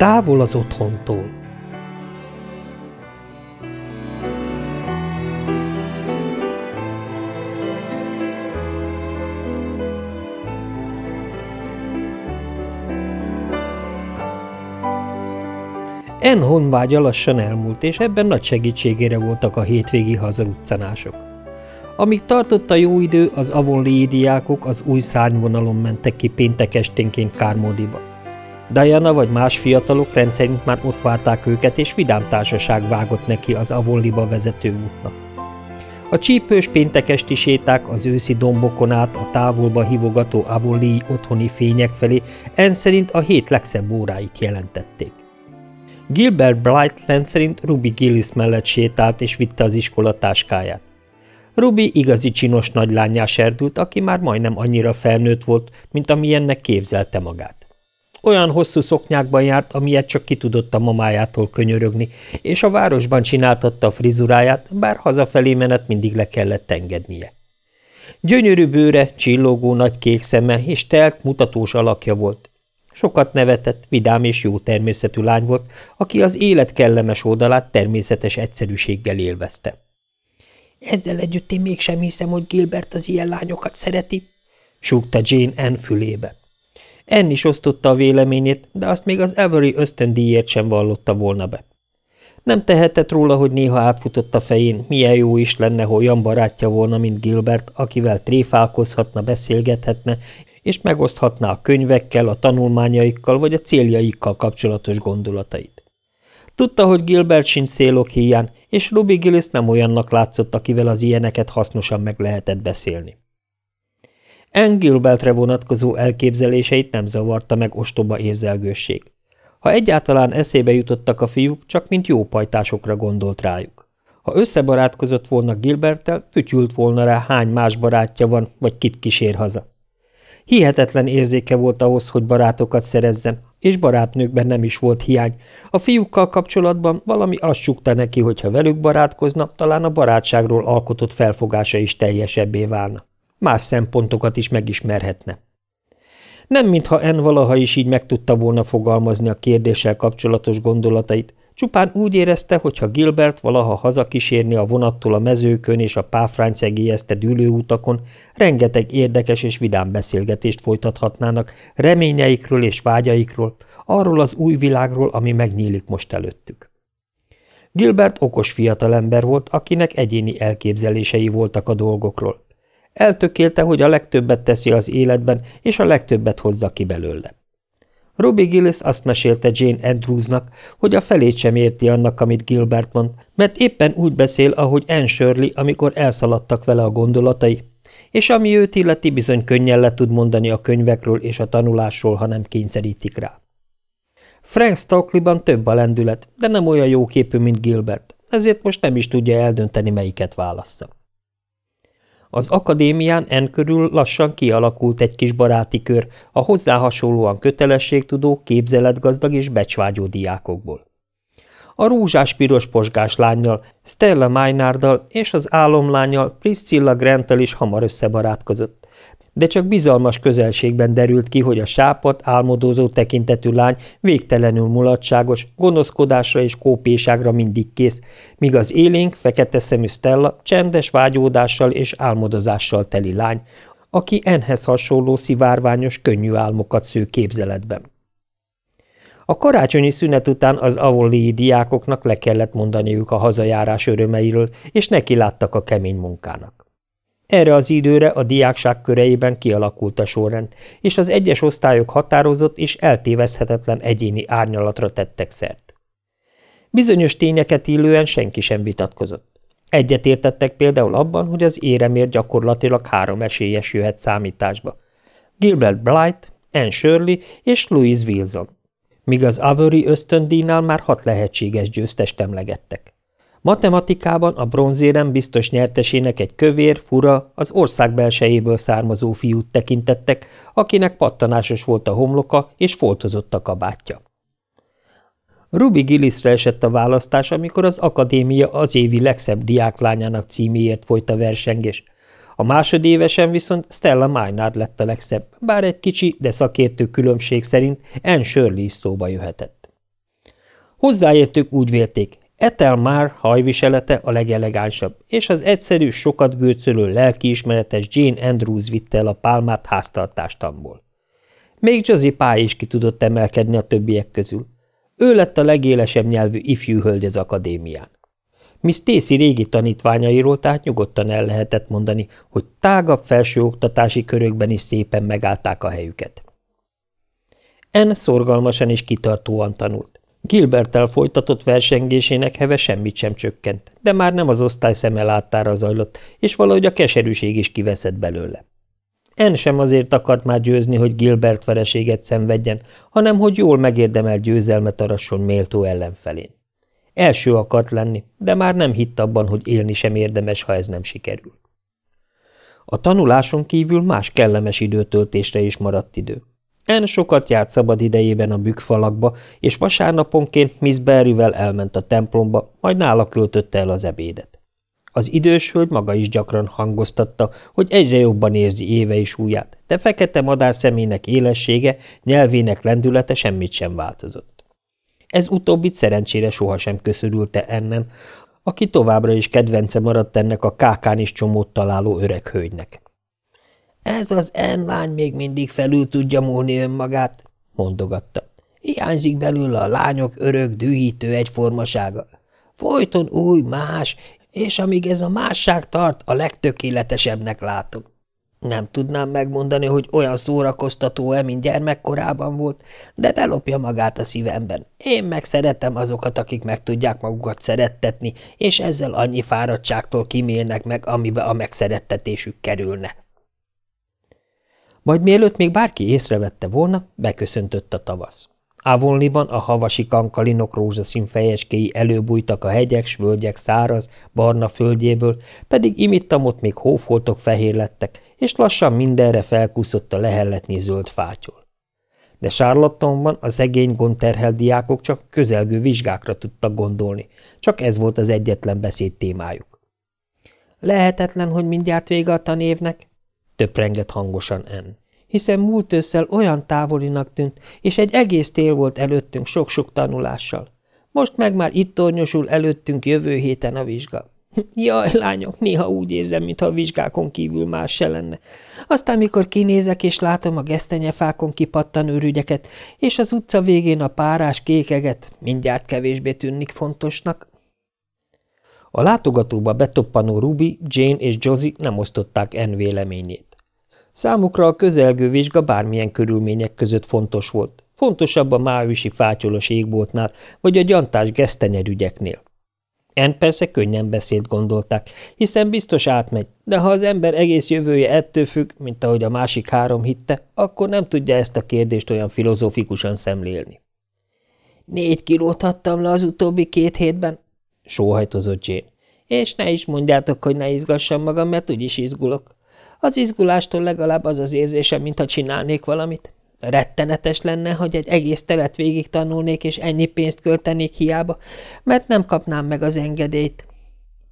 Távol az otthontól En honvágya lassan elmúlt, és ebben nagy segítségére voltak a hétvégi hazaruccanások. Amíg tartott a jó idő, az avonlii diákok az új szárnyvonalon mentek ki péntek esténként Kármódiba. Diana vagy más fiatalok rendszerint már ott várták őket, és vidám társaság vágott neki az avonliba vezető útnak. A csípős péntekesti séták az őszi dombokon át a távolba hívogató avonlii otthoni fények felé en szerint a hét legszebb óráit jelentették. Gilbert Blight rendszerint Ruby Gillis mellett sétált és vitte az iskola táskáját. Ruby igazi csinos nagylányá serdült, aki már majdnem annyira felnőtt volt, mint amilyennek képzelte magát. Olyan hosszú szoknyákban járt, amilyet csak ki tudott a mamájától könyörögni, és a városban csináltatta a frizuráját, bár hazafelé menet mindig le kellett engednie. Gyönyörű bőre, csillogó nagy kék szeme és telt, mutatós alakja volt, Sokat nevetett, vidám és jó természetű lány volt, aki az élet kellemes oldalát természetes egyszerűséggel élvezte. Ezzel együtt én mégsem hiszem, hogy Gilbert az ilyen lányokat szereti, súgta Jane Ann fülébe. Ann is osztotta a véleményét, de azt még az Avery ösztöndíjért sem vallotta volna be. Nem tehetett róla, hogy néha átfutott a fején, milyen jó is lenne, ha olyan barátja volna, mint Gilbert, akivel tréfálkozhatna, beszélgethetne, és megoszthatná a könyvekkel, a tanulmányaikkal vagy a céljaikkal kapcsolatos gondolatait. Tudta, hogy Gilbert sincs szélok híján, és Ruby Gillis nem olyannak látszott, akivel az ilyeneket hasznosan meg lehetett beszélni. En Gilbertre vonatkozó elképzeléseit nem zavarta meg ostoba érzelgősség. Ha egyáltalán eszébe jutottak a fiúk, csak mint jó pajtásokra gondolt rájuk. Ha összebarátkozott volna Gilberttel, fütyült volna rá, hány más barátja van, vagy kit kísér haza. Hihetetlen érzéke volt ahhoz, hogy barátokat szerezzen, és barátnőkben nem is volt hiány. A fiúkkal kapcsolatban valami azt sukta neki, hogy ha velük barátkozna, talán a barátságról alkotott felfogása is teljesebbé válna. Más szempontokat is megismerhetne. Nem mintha En valaha is így meg tudta volna fogalmazni a kérdéssel kapcsolatos gondolatait, Csupán úgy érezte, hogy ha Gilbert valaha hazakísérni a vonattól a mezőkön és a páfrány szegélyezte dűlőutakon, rengeteg érdekes és vidám beszélgetést folytathatnának reményeikről és vágyaikról, arról az új világról, ami megnyílik most előttük. Gilbert okos fiatalember volt, akinek egyéni elképzelései voltak a dolgokról. Eltökélte, hogy a legtöbbet teszi az életben, és a legtöbbet hozza ki belőle. Robbie Gillis azt mesélte Jane Andrewsnak, hogy a felét sem érti annak, amit Gilbert mond, mert éppen úgy beszél, ahogy Anne Shirley, amikor elszaladtak vele a gondolatai, és ami őt illeti bizony könnyen le tud mondani a könyvekről és a tanulásról, ha nem kényszerítik rá. Frank Stockley-ban több a lendület, de nem olyan jó képű, mint Gilbert, ezért most nem is tudja eldönteni, melyiket válassza. Az akadémián en körül lassan kialakult egy kis baráti kör a hozzá hasonlóan kötelességtudó, képzeletgazdag és becsvágyó diákokból. A rózsás-piros posgás lányjal, Stella Maynarddal és az álomlányjal Priscilla Grantel is hamar összebarátkozott de csak bizalmas közelségben derült ki, hogy a sápat, álmodozó tekintetű lány végtelenül mulatságos, gonoszkodásra és kópéságra mindig kész, míg az élénk, fekete szemű Stella csendes vágyódással és álmodozással teli lány, aki enhez hasonló szivárványos, könnyű álmokat sző képzeletben. A karácsonyi szünet után az avonlii diákoknak le kellett mondaniuk a hazajárás örömeiről, és neki láttak a kemény munkának. Erre az időre a diákság köreiben kialakult a sorrend, és az egyes osztályok határozott és eltévezhetetlen egyéni árnyalatra tettek szert. Bizonyos tényeket illően senki sem vitatkozott. Egyetértettek például abban, hogy az éremér gyakorlatilag három esélyes jöhet számításba. Gilbert Blight, Anne Shirley és Louise Wilson, míg az Avery ösztöndíjnál már hat lehetséges győztest emlegettek. Matematikában a bronzérem biztos nyertesének egy kövér, fura, az ország belsejéből származó fiút tekintettek, akinek pattanásos volt a homloka és foltozott a kabátja. Ruby Gillisre esett a választás, amikor az akadémia az évi legszebb diáklányának címéért folyt a versengés. A másodévesen viszont Stella Maynard lett a legszebb, bár egy kicsi, de szakértő különbség szerint Anne Shirley is szóba jöhetett. Hozzáértők úgy vélték, Etel már hajviselete a legelegánsabb, és az egyszerű, sokat gőcölő lelkiismeretes Jane Andrews vitte el a pálmát háztartástamból. Még Josie Pye is ki tudott emelkedni a többiek közül. Ő lett a legélesebb nyelvű ifjú hölgy az akadémián. Miss Stacy régi tanítványairól tehát nyugodtan el lehetett mondani, hogy tágabb felsőoktatási körökben is szépen megállták a helyüket. En szorgalmasan és kitartóan tanult. Gilbertel folytatott versengésének heve semmit sem csökkent, de már nem az osztály szeme láttára zajlott, és valahogy a keserűség is kiveszett belőle. En sem azért akart már győzni, hogy Gilbert vereséget szenvedjen, hanem hogy jól megérdemelt győzelmet arasson méltó ellenfelén. Első akart lenni, de már nem hitt abban, hogy élni sem érdemes, ha ez nem sikerül. A tanuláson kívül más kellemes időtöltésre is maradt idő. En sokat járt szabad idejében a bükkfalakba, és vasárnaponként Miss Berryvel elment a templomba, majd nála költötte el az ebédet. Az idős hölgy maga is gyakran hangoztatta, hogy egyre jobban érzi éve is újját, de fekete madár szemének élessége, nyelvének lendülete semmit sem változott. Ez utóbbit szerencsére sohasem köszörülte ennen, aki továbbra is kedvence maradt ennek a kákán is csomót találó öreg hölgynek. Ez az en lány még mindig felül tudja múlni önmagát, mondogatta. Hiányzik belőle a lányok örök, dühítő egyformasága. Folyton új, más, és amíg ez a másság tart, a legtökéletesebbnek látom. Nem tudnám megmondani, hogy olyan szórakoztató-e, mint gyermekkorában volt, de belopja magát a szívemben. Én meg szeretem azokat, akik meg tudják magukat szerettetni, és ezzel annyi fáradtságtól kimélnek meg, amibe a megszerettetésük kerülne. Majd mielőtt még bárki észrevette volna, beköszöntött a tavasz. Ávonliban a havasi kankalinok rózsaszín fejeskéi előbújtak a hegyek, s völgyek száraz, barna földjéből, pedig imittamot még hófoltok fehér lettek, és lassan mindenre felkúszott a lehelletni zöld fátyol. De Charlottonban a szegény gondterhelt diákok csak közelgő vizsgákra tudtak gondolni, csak ez volt az egyetlen beszéd témájuk. Lehetetlen, hogy mindjárt vége a tanévnek? töprengett hangosan En hiszen múlt ősszel olyan távolinak tűnt, és egy egész tél volt előttünk sok-sok tanulással. Most meg már itt tornyosul előttünk jövő héten a vizsga. Jaj, lányok, néha úgy érzem, mintha a vizsgákon kívül más se lenne. Aztán, mikor kinézek és látom a gesztenyefákon kipattan őrügyeket, és az utca végén a párás kékeget, mindjárt kevésbé tűnik fontosnak. A látogatóba betoppanó Ruby, Jane és Josie nem osztották En véleményét. Számukra a közelgő vizsga bármilyen körülmények között fontos volt, fontosabb a májusi fátyolos égboltnál, vagy a gyantás gesztenyerügyeknél. En persze könnyen beszélt gondolták, hiszen biztos átmegy, de ha az ember egész jövője ettől függ, mint ahogy a másik három hitte, akkor nem tudja ezt a kérdést olyan filozófikusan szemlélni. Négy kilót adtam le az utóbbi két hétben, sóhajtozott Jane. És ne is mondjátok, hogy ne izgassam magam, mert úgyis izgulok. Az izgulástól legalább az az érzésem, mintha csinálnék valamit. Rettenetes lenne, hogy egy egész telet végig tanulnék, és ennyi pénzt költenék hiába, mert nem kapnám meg az engedélyt.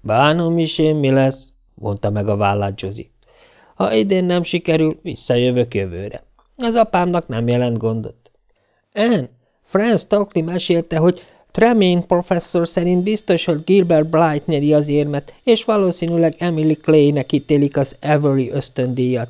Bánom is én, mi lesz, mondta meg a vállát Josie. Ha idén nem sikerül, visszajövök jövőre. Az apámnak nem jelent gondot. En, Franz Stokely mesélte, hogy Tremaine professzor szerint biztos, hogy Gilbert Blight nyeri az érmet, és valószínűleg Emily Clay-nek ítélik az Avery ösztöndíjat.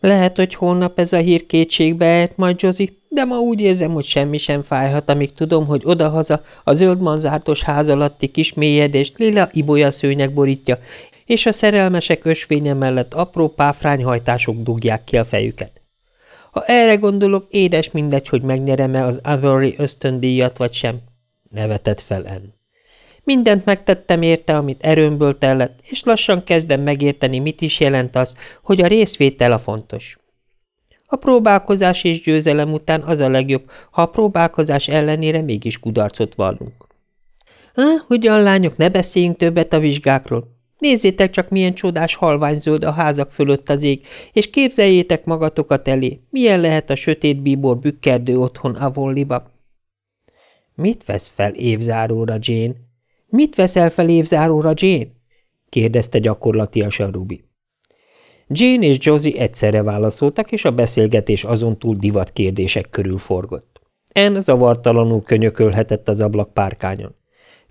Lehet, hogy holnap ez a hír kétségbe ejt majd, Josie, de ma úgy érzem, hogy semmi sem fájhat, amíg tudom, hogy odahaza a zöld manzátos ház alatti kis mélyedést lila ibolya szőnyek borítja, és a szerelmesek ösvénye mellett apró páfrányhajtások dugják ki a fejüket. Ha erre gondolok, édes mindegy, hogy megnyerem-e az Avery ösztöndíjat, vagy sem. Nevetett fel En. Mindent megtettem érte, amit erőmből tellett, és lassan kezdem megérteni, mit is jelent az, hogy a részvétel a fontos. A próbálkozás és győzelem után az a legjobb, ha a próbálkozás ellenére mégis kudarcot vallunk. Há, hogyan lányok, ne beszéljünk többet a vizsgákról. Nézzétek csak, milyen csodás halványzöld a házak fölött az ég, és képzeljétek magatokat elé, milyen lehet a sötét bíbor bükkerdő otthon Avonliba. Mit vesz fel évzáróra, Jane? Mit veszel fel évzáróra, Jane? kérdezte gyakorlatiasan Ruby. Jane és Josie egyszerre válaszoltak, és a beszélgetés azon túl divat kérdések körül forgott. En zavartalanul könyökölhetett az ablak párkányon.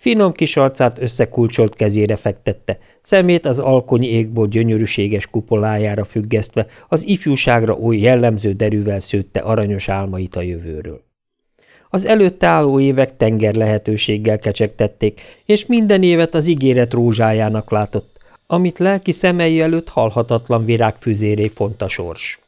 Finom kis arcát összekulcsolt kezére fektette, szemét az alkony égból gyönyörűséges kupolájára függesztve, az ifjúságra oly jellemző derűvel szőtte aranyos álmait a jövőről. Az előtte álló évek tenger lehetőséggel kecsegtették, és minden évet az ígéret rózsájának látott, amit lelki szemei előtt halhatatlan virágfüzéré font a sors.